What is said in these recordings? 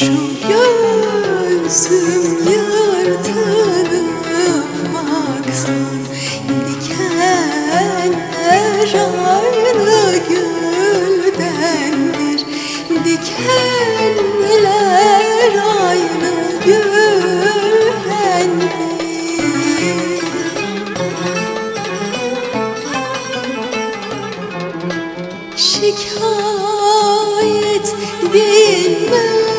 Şu göğsüm yırtılıp baksan Dikenler aynı güldendir Dikenler aynı güldendir Şikayet bilmen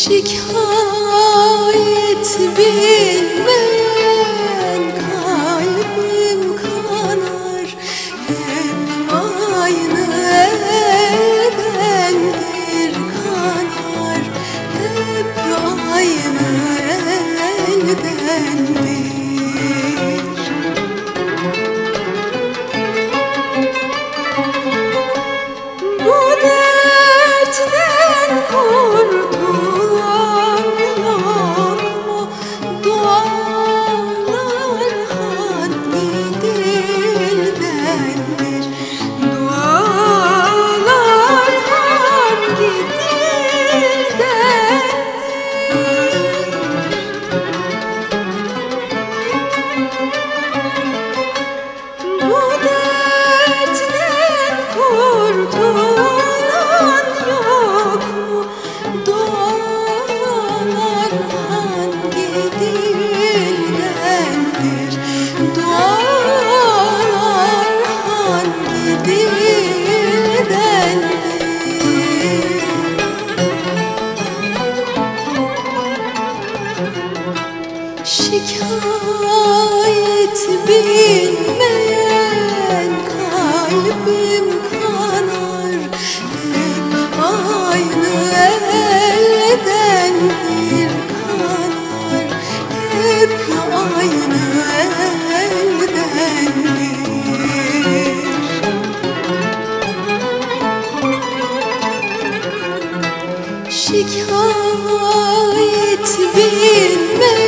Şikayet bilmeyen kalbim kanar. Hep aynı eldendir kanar. Hep aynı eldendir Şikayet bilmeyen kalbim kanar. Hep aynı Şikayet bilmeyen